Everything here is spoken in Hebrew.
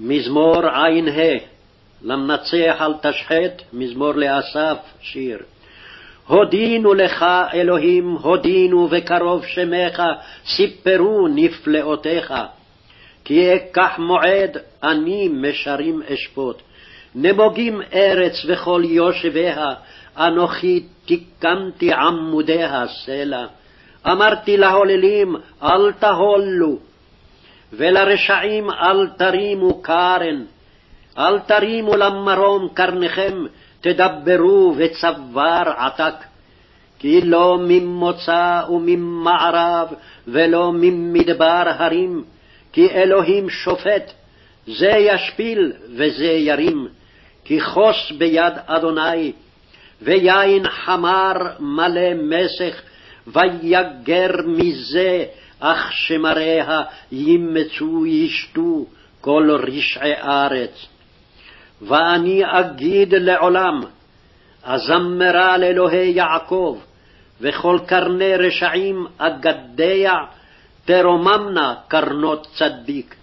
מזמור ע"ה למנצח על תשחט, מזמור לאסף, שיר. הודינו לך, אלוהים, הודינו וקרוב שמך, סיפרו נפלאותיך. כי אקח מועד, אני משרים אשפוט. נמוגים ארץ וכל יושביה, אנוכי תיקנתי עמודיה סלע. אמרתי להוללים, אל תהולו, ולרשעים אל תרימו קרן. אל תרימו למרום קרניכם, תדברו וצוואר עתק. כי לא ממוצא וממערב, ולא ממדבר הרים, כי אלוהים שופט, זה ישפיל וזה ירים, כי חוס ביד אדוני, ויין חמר מלא מסך, ויגר מזה, אך שמריה ימצו ישתו כל רשעי ארץ. ואני אגיד לעולם, אזמרה לאלוהי יעקב, וכל קרני רשעים אגדע, תרוממנה קרנות צדיק.